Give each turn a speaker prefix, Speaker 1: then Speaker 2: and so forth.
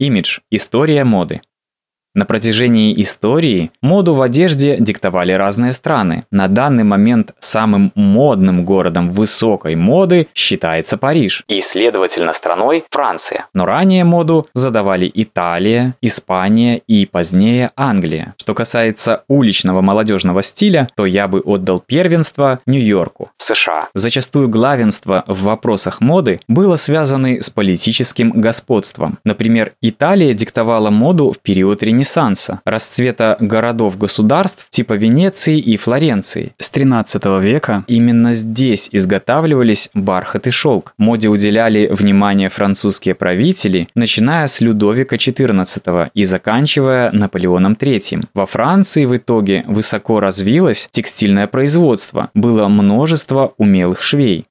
Speaker 1: Имидж. История моды. На протяжении истории моду в одежде диктовали разные страны. На данный момент самым модным городом высокой моды считается Париж и, следовательно, страной Франция. Но ранее моду задавали Италия, Испания и позднее Англия. Что касается уличного молодежного стиля, то я бы отдал первенство Нью-Йорку, США. Зачастую главенство в вопросах моды было связано с политическим господством. Например, Италия диктовала моду в период Ренессанса расцвета городов-государств типа Венеции и Флоренции. С 13 века именно здесь изготавливались бархат и шелк. Моде уделяли внимание французские правители, начиная с Людовика XIV и заканчивая Наполеоном III. Во Франции в итоге высоко развилось текстильное производство, было множество умелых швей.